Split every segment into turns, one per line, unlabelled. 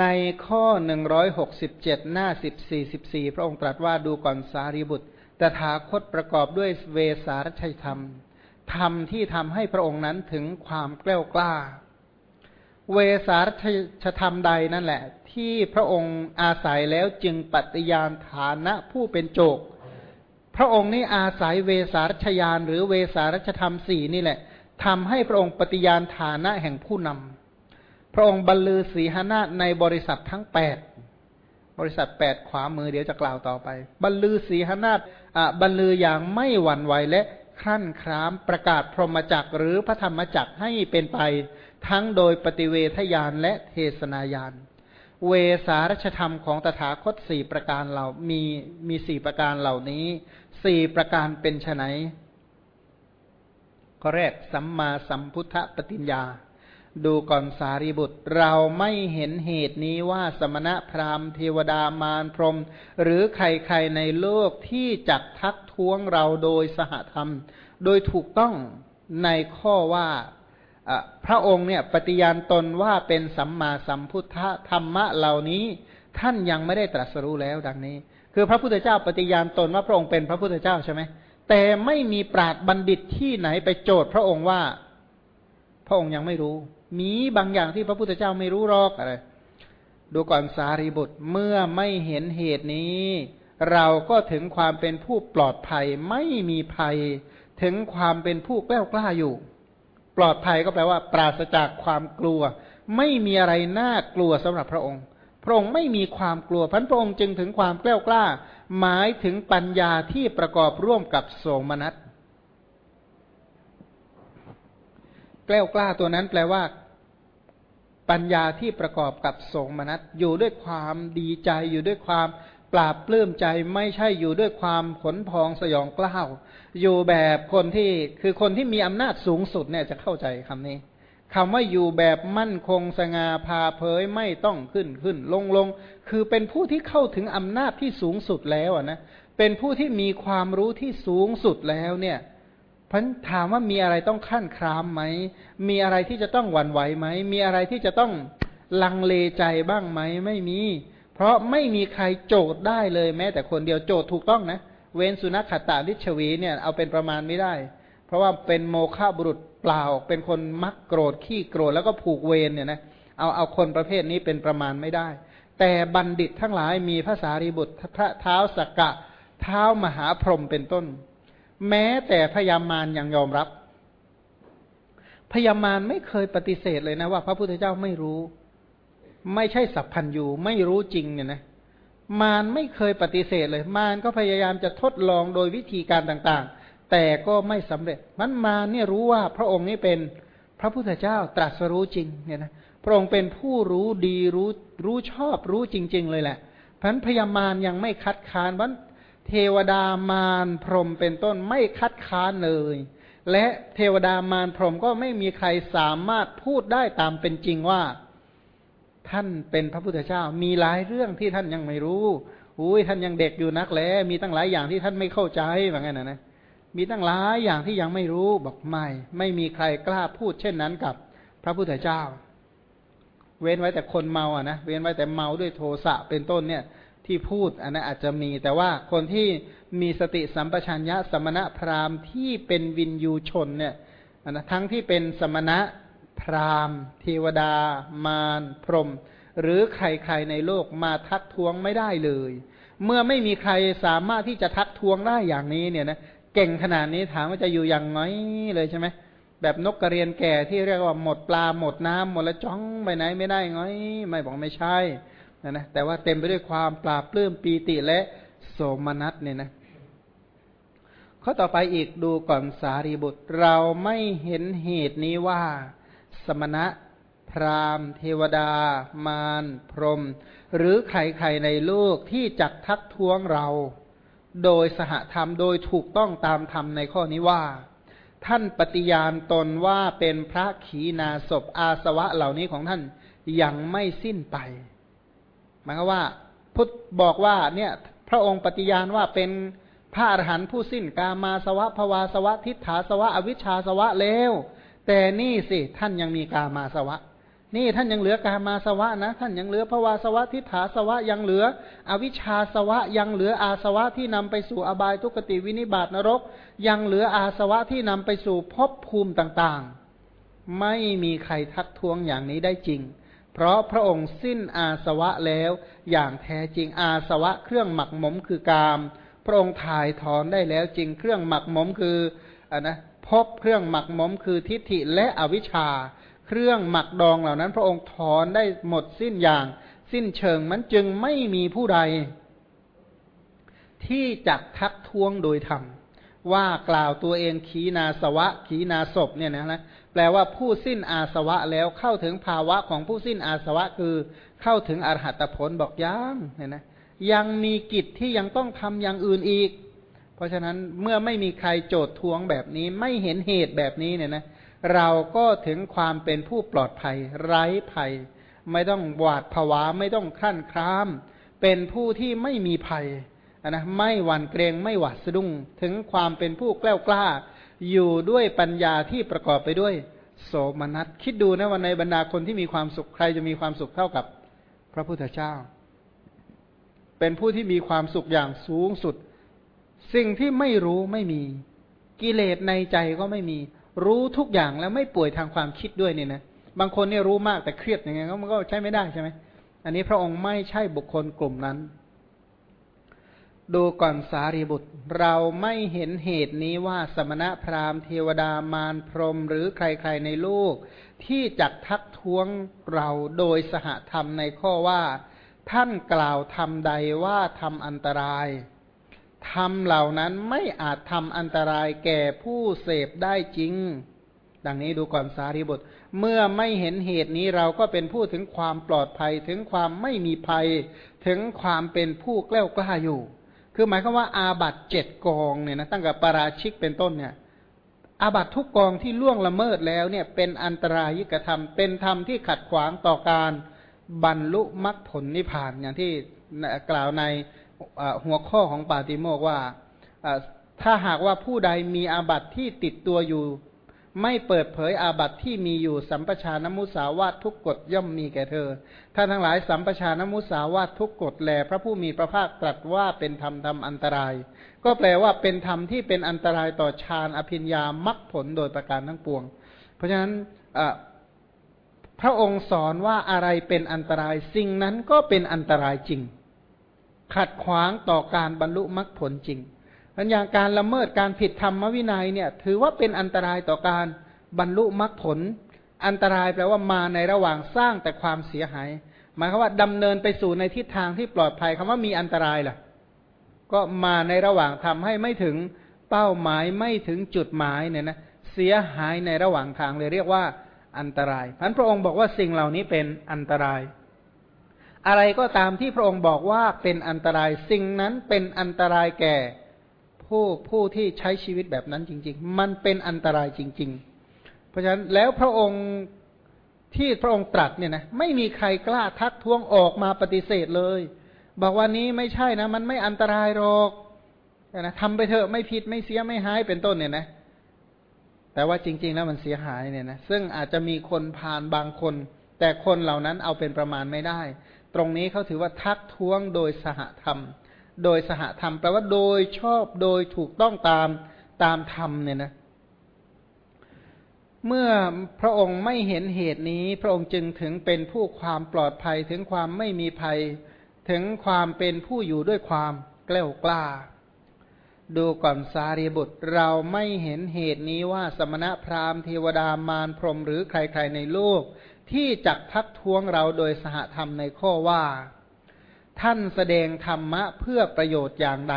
ในข้อหนึ่งร้อยหกสิบเจ็ดหน้าสิบสี่สิบสี่พระองค์ตรัสว่าดูก่อนสารีบุตร ตถาคตประกอบด้วยเวสารชัยธรรม ธรรมที่ทำให้พระองค์นั้นถึงความแกล้วกล้า เวสารชธรรมใดนั่นแหละ ที่พระองค์อาศัยแล้วจึงปฏิญาณฐานะผู้เป็นโจก พระองค์นี้อาศัยเวสารชยานหรือเวสารชธรรมสี่นี่แหละทำให้พระองค์ปฏิญาณฐานะแห่งผู้นำ พระองค์บรรลือสีหนาในบริษัททั้งแปดบริษัทแปดขวามือเดี๋ยวจะกล่าวต่อไป บรรลือสีหนาบรรลืออย่างไม่หวั่นไหวและครั่นครามประกาศพรหมจักหรือพระธรรมจักให้เป็นไป ทั้งโดยปฏิเวทยานและเทศนายาน เวสารชธรรมของตถาคตสี่ประการเหล่ามีมีสี่ประการเหล่านี้สี่ประการเป็นไนข้อแรกสัมมาสัมพุทธปฏิญญา ดูก่อนสารีบุตร เราไม่เห็นเหตุนี้ว่าสมณะพราหมณ์เทวดามารพรม หรือใครๆในโลกที่จักทักท้วงเราโดยสหธรรม โดยถูกต้องในข้อว่าพระองค์เนี่ยปฏิญาณตนว่าเป็นสัมมาสัมพุทธธรรมะเหล่านี้ท่านยังไม่ได้ตรัสรู้แล้วดังนี้ คือพระพุทธเจ้าปฏิญาณตนว่าพระองค์เป็นพระพุทธเจ้าใช่ไหมแต่ไม่มีปราดบัณฑิตที่ไหนไปโจทย์พระองค์ว่า พระองค์ยังไม่รู้ มีบางอย่างที่พระพุทธเจ้าไม่รู้หรอกอะไร ดูก่อนสารีบุตรเมื่อไม่เห็นเหตุนี้ เราก็ถึงความเป็นผู้ปลอดภัยไม่มีภัย ถึงความเป็นผู้แกล้วกล้าอยู่ ปลอดภัยก็แปลว่า ปราศจากความกลัว ไม่มีอะไรน่ากลัวสำหรับพระองค์ พระองค์ไม่มีความกลัวพันพระองค์จึงถึงความแกล้วกล้า หมายถึงปัญญาที่ประกอบร่วมกับโสมนัสแกล้วกล้าตัวนั้นแปลว่า ปัญญาที่ประกอบกับโสมนัสอยู่ด้วยความดีใจอยู่ด้วยความปราบปลื้มใจไม่ใช่อยู่ด้วยความขนพองสยองกล้าว อยู่แบบคนที่คือคนที่มีอำนาจสูงสุดเนี่ยจะเข้าใจคำนี้คำว่าอยู่แบบมั่นคงสง่าพาเผยไม่ต้องขึ้นขึ้นลงลงคือเป็นผู้ที่เข้าถึงอำนาจที่สูงสุดแล้วนะเป็นผู้ที่มีความรู้ที่สูงสุดแล้วเนี่ย พันถามว่ามีอะไรต้องขั้นครามไหม มีอะไรที่จะต้องหวั่นไหวไหม มีอะไรที่จะต้องลังเลใจบ้างไหม ไม่มี เพราะไม่มีใครโจทย์ได้เลยแม้แต่คนเดียวโจทย์ถูกต้องนะ เว้นสุนัขขัตาลิชวีเนี่ยเอาเป็นประมาณไม่ได้ เพราะว่าเป็นโมฆะบุรุษเปล่า เป็นคนมักโกรธขี้โกรธแล้วก็ผูกเวรเนี่ยนะ เอาเอาคนประเภทนี้เป็นประมาณไม่ได้ แต่บัณฑิตทั้งหลายมีภาษารีบุตรพระเท้าสกกะ เท้ามหาพรหมเป็นต้น แม้แต่พยามารยังยอมรับ พยามารไม่เคยปฏิเสธเลยนะว่า พระพุทธเจ้าไม่รู้ ไม่ใช่สัพพันยูไม่รู้จริงเนี่ยนะมารไม่เคยปฏิเสธเลย มารก็พยายามจะทดลองโดยวิธีการต่างๆ แต่ก็ไม่สำเร็จ มันมาเนี่ยรู้ว่าพระองค์นี้เป็นพระพุทธเจ้าตรัสรู้จริงเนี่ยนะพระองค์เป็นผู้รู้ดีรู้รู้ชอบรู้จริง ๆ เลยแหละพันพยามารยังไม่คัดค้านวัน เทวดามารพรหมเป็นต้นไม่คัดค้านเลย และเทวดามารพรหมก็ไม่มีใครสามารถพูดได้ตามเป็นจริงว่า ท่านเป็นพระพุทธเจ้า มีหลายเรื่องที่ท่านยังไม่รู้อุ้ยท่านยังเด็กอยู่นักแลมีตั้งหลายอย่างที่ท่านไม่เข้าใจเหมือนกันนะนะมีตั้งหลายอย่างที่ยังไม่รู้บอกไม่ ไม่มีใครกล้าพูดเช่นนั้นกับพระพุทธเจ้า เว้นไว้แต่คนเมาอะนะเว้นไว้แต่เมาด้วยโทสะเป็นต้นเนี่ย ที่พูดอันนั้นอาจจะมี แต่ว่าคนที่มีสติสัมปชัญญะสมณะพราหมณ์ที่เป็นวินยูชนเนี่ยนะทั้งที่เป็นสมณะพราหมณ์ เทวดา มารพรหมหรือใครๆในโลกมาทักท้วงไม่ได้เลย เมื่อไม่มีใครสามารถที่จะทักท้วงได้อย่างนี้เนี่ยนะเก่งขนาดนี้ถามว่าจะอยู่อย่างไงเลยใช่ไหมแบบนกกระเรียนแก่ที่เรียกว่าหมดปลาหมดน้ำหมดล้วจ้องไปไหนไม่ได้ไงไม่บอกไม่ใช่ นะนะแต่ว่าเต็มไปด้วยความปราบปลื้มปีติและโสมนัสเนี่ยนะข้อต่อไปอีกดูก่อนสารีบุตร เราไม่เห็นเหตุนี้ว่า สมณะ พราหมณ์ เทวดา มารพรหมหรือใครๆในโลกที่จักทักท้วงเรา โดยสหธรรมโดยถูกต้องตามธรรมในข้อนี้ว่า ท่านปฏิญาณตนว่าเป็นพระขีณาศพอาสวะเหล่านี้ของท่านยังไม่สิ้นไป หมายว่าพุทธบอกว่าเนี่ยพระองค์ปฏิญาณว่าเป็นพระอรหันต์ผู้สิ้นกามาสวะภวาสวะ ทิฏฐาสวะ อวิชชาสวะแล้ว แต่นี่สิท่านยังมีกามาสวะ นี่ท่านยังเหลือกามาสวะนะ ท่านยังเหลือภวาสวะ ทิฏฐาสวะยังเหลือ อวิชชาสวะ ยังเหลืออาสวะที่นำไปสู่อบายทุกติวินิบาตนรก ยังเหลืออาสวะที่นำไปสู่ภพภูมิต่างๆ ไม่มีใครทักท้วงอย่างนี้ได้จริง เพราะพระองค์สิ้นอาสวะแล้ว อย่างแท้จริงอาสวะเครื่องหมักหมมคือกาม พระองค์ถ่ายถอนได้แล้วจริงเครื่องหมักหมมคืออ่านะพบเครื่องหมักหมมคือทิฏฐิและอวิชชา เครื่องหมักดองเหล่านั้น พระองค์ถอนได้หมดสิ้นอย่างสิ้นเชิงมันจึงไม่มีผู้ใด ที่จักทักท้วงโดยธรรมว่ากล่าวตัวเองขีนาสวะขีนาศพเนี่ยนะนะ แปลว่าผู้สิ้นอาสวะแล้วเข้าถึงภาวะของผู้สิ้นอาสวะคือเข้าถึงอรหัตผลบอกยังเห็นไหมยังมีกิจที่ยังต้องทำอย่างอื่นอีก เพราะฉะนั้นเมื่อไม่มีใครโจทย์ทวงแบบนี้ไม่เห็นเหตุแบบนี้เนี่ยนะเราก็ถึงความเป็นผู้ปลอดภัย ไร้ภัย ไม่ต้องหวาดผวาไม่ต้องคลั่นคราม เป็นผู้ที่ไม่มีภัยนะไม่หวั่นเกรงไม่หวาดสะดุ้ง ถึงความเป็นผู้กล้ากล้า อยู่ด้วยปัญญาที่ประกอบไปด้วยโสมนัสคิดดูนะวันในบรรดาคนที่มีความสุขใครจะมีความสุขเท่ากับพระพุทธเจ้า เป็นผู้ที่มีความสุขอย่างสูงสุด สิ่งที่ไม่รู้ไม่มี กิเลสในใจก็ไม่มี รู้ทุกอย่างแล้วไม่ป่วยทางความคิดด้วยเนี่ยนะบางคนเนี่ยรู้มากแต่เครียดยังไงก็มันก็ใช้ไม่ได้ใช่ไหมอันนี้พระองค์ไม่ใช่บุคคลกลุ่มนั้น ดูก่อนสารีบุตร เราไม่เห็นเหตุนี้ว่าสมณะพราหมณ์เทวดามารพรหมหรือใครๆในโลก ที่จักทักท้วงเราโดยสหธรรมในข้อว่า ท่านกล่าวทำใดว่าทำอันตรายทำเหล่านั้นไม่อาจทำอันตรายแก่ผู้เสพได้จริง ดังนี้ดูก่อนสารีบุตร เมื่อไม่เห็นเหตุนี้เราก็เป็นผู้ถึงความปลอดภัยถึงความไม่มีภัย ถึงความเป็นผู้แกล้วกล้าอยู่ คือหมายความว่าอาบัตเจ็ดกองเนี่ยนะตั้งแต่ปราชิกเป็นต้นเนี่ย อาบัตทุกกองที่ล่วงละเมิดแล้วเนี่ย เป็นอันตรายิกธรรม เป็นธรรมที่ขัดขวางต่อการบรรลุมรรคผลนิพพานอย่างที่กล่าวในหัวข้อของปาติโมกว่าถ้าหากว่าผู้ใดมีอาบัตที่ติดตัวอยู่ ไม่เปิดเผยอาบัติที่มีอยู่สัมปชานมุสาวาททุกกฎย่อมมีแก่เธอท่านทั้งหลายสัมปชานมุสาวาททุกกฎแล พระผู้มีพระภาคตรัสว่าเป็นธรรมทำอันตราย ก็แปลว่าเป็นธรรมที่เป็นอันตรายต่อฌานอภิญญามรรคผลโดยประการทั้งปวง เพราะฉะนั้นพระองค์สอนว่าอะไรเป็นอันตรายสิ่งนั้นก็เป็นอันตรายจริง ขัดขวางต่อการบรรลุมรรคผลจริง อันอย่างการละเมิดการผิดธรรมวินัยเนี่ย ถือว่าเป็นอันตรายต่อการบรรลุมรรคผล อันตรายแปลว่ามาในระหว่างสร้างแต่ความเสียหาย หมายความว่าดำเนินไปสู่ในทิศทางที่ปลอดภัยคำว่ามีอันตรายล่ะ ก็มาในระหว่างทำให้ไม่ถึงเป้าหมายไม่ถึงจุดหมายเนี่ยนะเสียหายในระหว่างทางเลยเรียกว่าอันตรายพันพระองค์บอกว่าสิ่งเหล่านี้เป็นอันตราย อะไรก็ตามที่พระองค์บอกว่าเป็นอันตรายสิ่งนั้นเป็นอันตรายแก่ ผู้ผู้ที่ใช้ชีวิตแบบนั้นจริง ๆ มันเป็นอันตรายจริง ๆ เพราะฉะนั้นแล้วพระองค์ที่พระองค์ตรัสเนี่ยนะไม่มีใครกล้าทักท้วงออกมาปฏิเสธเลย บอกว่านี้ไม่ใช่นะ มันไม่อันตรายหรอกนะทำไปเถอะไม่ผิดไม่เสียไม่หายเป็นต้นเนี่ยนะแต่ว่าจริง ๆ แล้วมันเสียหายเนี่ยนะซึ่งอาจจะมีคนผ่านบางคน แต่คนเหล่านั้นเอาเป็นประมาณไม่ได้ ตรงนี้เขาถือว่าทักท้วงโดยสหธรรม โดยสหธรรมแปลว่าโดยชอบโดยถูกต้องตามตามธรรมเนี่ยนะ เมื่อพระองค์ไม่เห็นเหตุนี้ พระองค์จึงถึงเป็นผู้ความปลอดภัยถึงความไม่มีภัย ถึงความเป็นผู้อยู่ด้วยความกล้ากล้า ดูก่อนสารีบุตรเราไม่เห็นเหตุนี้ว่าสมณะพราหมณ์เทวดามารพรหมหรือใครๆในโลก ที่จักทักท้วงเราโดยสหธรรมในข้อว่า ท่านแสดงธรรมะเพื่อประโยชน์อย่างใด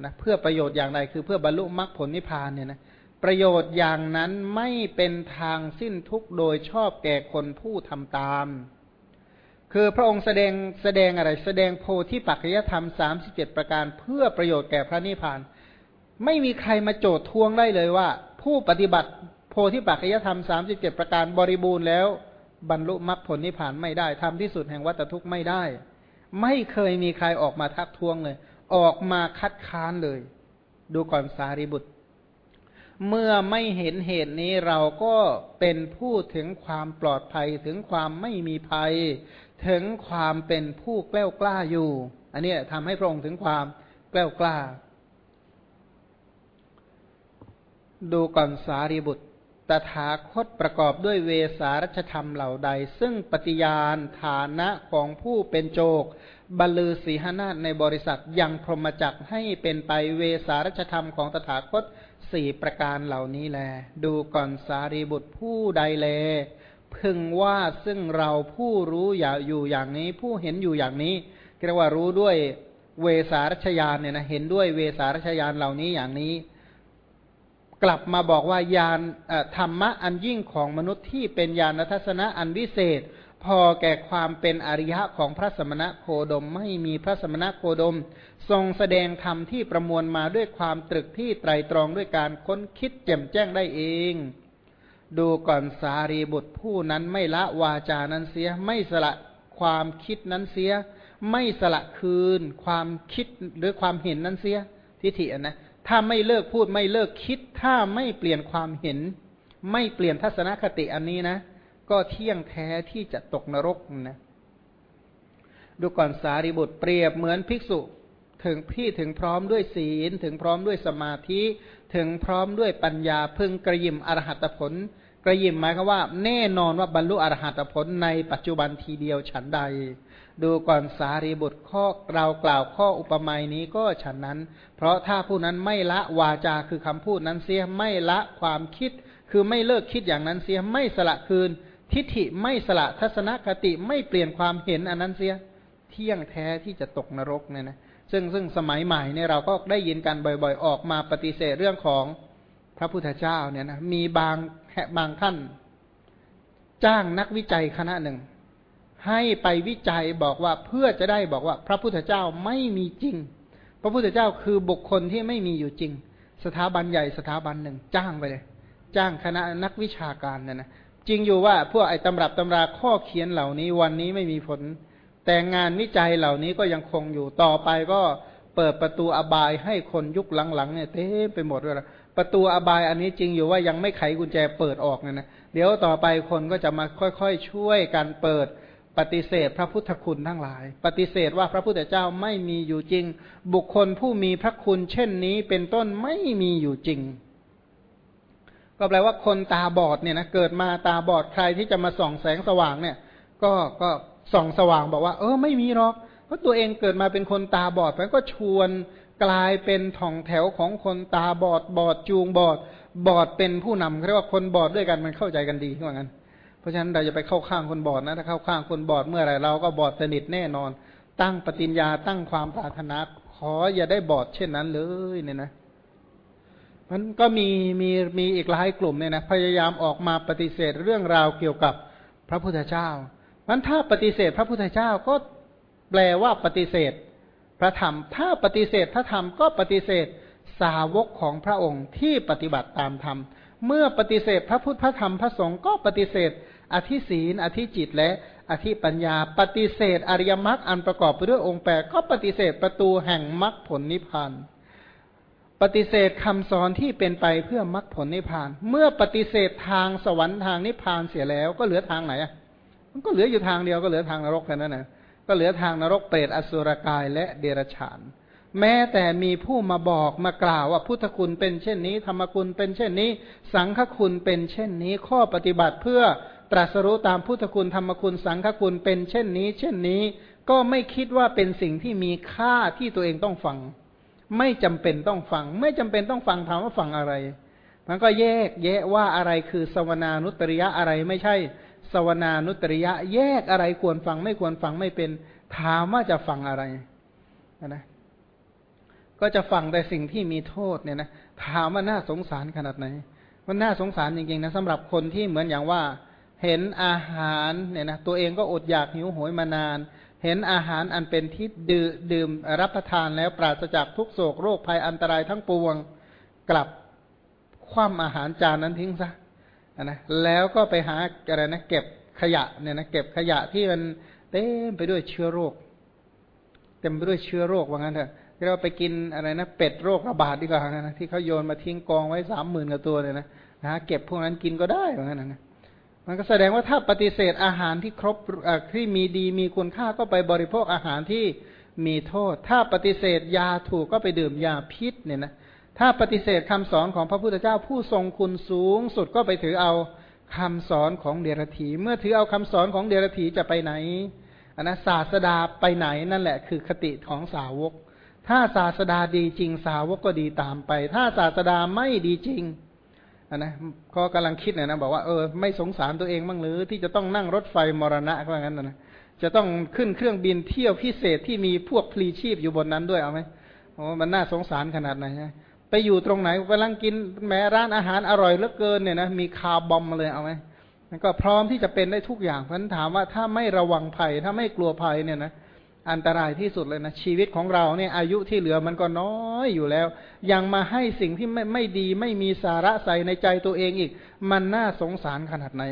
นะเพื่อประโยชน์อย่างใดคือเพื่อบรรลุมรรคผลนิพพานเนี่ยนะประโยชน์อย่างนั้นไม่เป็นทางสิ้นทุกโดยชอบแก่คนผู้ทำตาม คือพระองค์แสดงแสดงอะไร แสดงโพธิปัจจยธรรมสามสิบเจ็ดประการ เพื่อประโยชน์แก่พระนิพพาน ไม่มีใครมาโจทย์ทวงได้เลยว่า ผู้ปฏิบัติโพธิปัจจยธรรมสามสิบเจ็ดประการบริบูรณ์แล้ว บรรลุมรรคผลนิพพานไม่ได้ทำที่สุดแห่งวัตทุกข์ไม่ได้ ไม่เคยมีใครออกมาทักท้วงเลย ออกมาคัดค้านเลย ดูก่อนสารีบุตร เมื่อไม่เห็นเหตุนี้เราก็เป็นผู้ถึงความปลอดภัยถึงความไม่มีภัย ถึงความเป็นผู้แกล้วกล้าอยู่ อันนี้ทำให้พระองค์ถึงความแกล้วกล้า ดูก่อนสารีบุตร ตถาคตประกอบด้วยเวสารัชธรรมเหล่าใด ซึ่งปฏิญาณฐานะของผู้เป็นโจกบลือสีหนาในบริษัทยังพรหมจักให้เป็นไปเวสารัชธรรมของตถาคตสี่ประการเหล่านี้แล ดูก่อนสารีบุตรผู้ใดแล พึงว่าซึ่งเราผู้รู้อย่าอยู่อย่างนี้ ผู้เห็นอยู่อย่างนี้เรียกว่ารู้ด้วยเวสารัชยานเนี่ยนะเห็นด้วยเวสารัชยานเหล่านี้อย่างนี้ กลับมาบอกว่ายานธรรมะอันยิ่งของมนุษย์ที่เป็นญาณทัศนะอันวิเศษ พอแก่ความเป็นอริยะของพระสมณะโคดมไม่มีพระสมณะโคดม ทรงแสดงธรรมที่ประมวลมาด้วยความตรึกที่ไตรตรองด้วยการค้นคิดแจ่มแจ้งได้เอง ดูก่อนสารีบุตรผู้นั้นไม่ละวาจานั้นเสียไม่สละความคิดนั้นเสีย ไม่สละคืน ความคิดหรือความเห็นนั้นเสียทิฏฐินะ ถ้าไม่เลิกพูดไม่เลิกคิด ถ้าไม่เปลี่ยนความเห็น ไม่เปลี่ยนทัศนคติอันนี้นะ ก็เที่ยงแท้ที่จะตกนรกนะดูก่อนสารีบุตรเปรียบเหมือนภิกษุถึงพี่ถึงพร้อมด้วยศีล ถึงพร้อมด้วยสมาธิ ถึงพร้อมด้วยปัญญาพึงกระยิมอรหัตผล กระยิมหมายคือว่า แน่นอนว่าบรรลุอรหัตผลในปัจจุบันทีเดียวฉันใด ดูก่อนสารีบุตรข้อเรากล่าวข้ออุปมานี้ก็ฉันนั้น เพราะถ้าผู้นั้นไม่ละวาจาคือคำพูดนั้นเสียไม่ละความคิด คือไม่เลิกคิดอย่างนั้นเสียไม่สละคืน ทิฏฐิไม่สละทัศนคติไม่เปลี่ยนความเห็นอันนั้นเสียเที่ยงแท้ที่จะตกนรกเนี่ยนะซึ่งซึ่งสมัยใหม่เนี่ยเราก็ได้ยินกันบ่อย ๆ ออกมาปฏิเสธเรื่องของพระพุทธเจ้าเนี่ยนะมีบาง บางท่าน จ้างนักวิจัยคณะหนึ่ง ให้ไปวิจัยบอกว่าเพื่อจะได้บอกว่า พระพุทธเจ้าไม่มีจริง พระพุทธเจ้าคือบุคคลที่ไม่มีอยู่จริง สถาบันใหญ่สถาบันหนึ่ง จ้างไปเลย จ้างคณะนักวิชาการเนี่ยนะจริงอยู่ว่าพวกไอ้ตำรับตำราข้อเขียนเหล่านี้วันนี้ไม่มีผล แต่งานวิจัยเหล่านี้ก็ยังคงอยู่ต่อไปก็เปิดประตูอบายให้คนยุคหลังๆเนี่ยเต็มไปหมดเลย ประตูอบายอันนี้จริงอยู่ว่ายังไม่ไขกุญแจเปิดออกเนี่ยนะเดี๋ยวต่อไปคนก็จะมาค่อยๆ ช่วยกันเปิดปฏิเสธพระพุทธคุณทั้งหลาย ปฏิเสธว่าพระพุทธเจ้าไม่มีอยู่จริง บุคคลผู้มีพระคุณเช่นนี้เป็นต้นไม่มีอยู่จริง ก็แปลว่าคนตาบอดเนี่ยนะเกิดมาตาบอดใครที่จะมาส่องแสงสว่างเนี่ย ก็ก็ส่องสว่างบอกว่า เออไม่มีหรอกเพราะตัวเองเกิดมาเป็นคนตาบอดแล้วก็ชวน กลายเป็นท่องแถวของคนตาบอดบอดจูงบอด บอดเป็นผู้นำเรียกว่าคนบอดด้วยกันมันเข้าใจกันดีว่างั้น เพราะฉะนั้นเราจะไปเข้าข้างคนบอดนะถ้าเข้าข้างคนบอดเมื่อไรเราก็บอดสนิทแน่นอน ตั้งปฏิญญาตั้งความปรารถนาขออย่าได้บอดเช่นนั้นเลยเนี่ยนะมันก็มีมีมีอีกหลายกลุ่มเนี่ยนะพยายามออกมาปฏิเสธเรื่องราวเกี่ยวกับพระพุทธเจ้ามันถ้าปฏิเสธพระพุทธเจ้าก็แปลว่าปฏิเสธ พระธรรม ถ้าปฏิเสธพระธรรมก็ปฏิเสธสาวกของพระองค์ที่ปฏิบัติตามธรรม เมื่อปฏิเสธพระพุทธพระธรรมพระสงฆ์ก็ปฏิเสธ อธิศีนอธิจิตและอธิปัญญา ปฏิเสธอริยมรรคอันประกอบไปด้วยองค์แปดก็ปฏิเสธประตูแห่งมรรคผลนิพพานปฏิเสธคำสอนที่เป็นไปเพื่อมรรคผลนิพพาน เมื่อปฏิเสธทางสวรรค์ทางนิพพานเสียแล้วก็เหลือทางไหนอะมันก็เหลืออยู่ทางเดียวก็เหลือทางนรกแค่นั้นนะ ก็เหลือทางนรกเปรตอสุรกายและเดรัจฉาน แม้แต่มีผู้มาบอกมากล่าวว่าพุทธคุณเป็นเช่นนี้ ธรรมคุณเป็นเช่นนี้ สังฆคุณเป็นเช่นนี้ ข้อปฏิบัติเพื่อตรัสรู้ตามพุทธคุณธรรมคุณสังฆคุณเป็นเช่นนี้ เช่นนี้ ก็ไม่คิดว่าเป็นสิ่งที่มีค่าที่ตัวเองต้องฟัง ไม่จำเป็นต้องฟัง ไม่จำเป็นต้องฟังถามว่าฟังอะไร มันก็แยกแยะว่าอะไรคือสวนานุตริยะอะไรไม่ใช่ สวนานุตริยะ แยกอะไรควรฟังไม่ควรฟังไม่เป็น ถามว่าจะฟังอะไรนะก็จะฟังแต่สิ่งที่มีโทษเนี่ยนะถามว่าน่าสงสารขนาดไหน มันน่าสงสารจริงๆนะสำหรับคนที่เหมือนอย่างว่า เห็นอาหารเนี่ยนะตัวเองก็อดอยากหิวโหยมานาน เห็นอาหารอันเป็นที่ดื่มดื่มรับประทานแล้วปราศจากทุกโศกโรคภัยอันตรายทั้งปวงกลับคว่ำอาหารจานนั้นทิ้งซะ นะแล้วก็ไปหาอะไรนะเก็บขยะเนี่ยนะเก็บขยะที่มันเต็มไปด้วยเชื้อโรค เต็มไปด้วยเชื้อโรคว่างั้นเถอะเราไปกินอะไรนะเป็ดโรคระบาดดีกว่านะที่เขาโยนมาทิ้งกองไว้สามหมื่นกว่าตัวเลยนะนะเก็บพวกนั้นกินก็ได้เหมือนกันนะมันก็แสดงว่าถ้าปฏิเสธอาหารที่ครบที่มีดีมีคุณค่าก็ไปบริโภคอาหารที่มีโทษ ถ้าปฏิเสธยาถูกก็ไปดื่มยาพิษเนี่ยนะ ถ้าปฏิเสธคำสอนของพระพุทธเจ้าผู้ทรงคุณสูงสุดก็ไปถือเอาคำสอนของเดรธีเมื่อถือเอาคำสอนของเดรธีจะไปไหนอันนะศาสดาไปไหนนั่นแหละคือคติของสาวก ถ้าศาสดาดีจริงสาวกก็ดีตามไป ถ้าศาสดาไม่ดีจริงอันนะก็กำลังคิดนะนะบอกว่าเออไม่สงสารตัวเองบ้างหรือที่จะต้องนั่งรถไฟมรณะก็ว่างั้นนะจะต้องขึ้นเครื่องบินเที่ยวพิเศษที่มีพวกพลีชีพอยู่บนนั้นด้วยเอาไหมโอ้มันน่าสงสารขนาดไหน ไปอยู่ตรงไหนกำลังกินแม้ร้านอาหารอร่อยเหลือเกินเนี่ยนะมีคาร์บอมมาเลยเอาไหมมันก็พร้อมที่จะเป็นได้ทุกอย่างเพราะนั้นถามว่าถ้าไม่ระวังภัย ถ้าไม่กลัวภัยเนี่ยนะอันตรายที่สุดเลยนะชีวิตของเราเนี่ยอายุที่เหลือมันก็น้อยอยู่แล้ว ยังมาให้สิ่งที่ไม่ไม่ดีไม่มีสาระใส่ในใจตัวเองอีก มันน่าสงสารขนาดไหน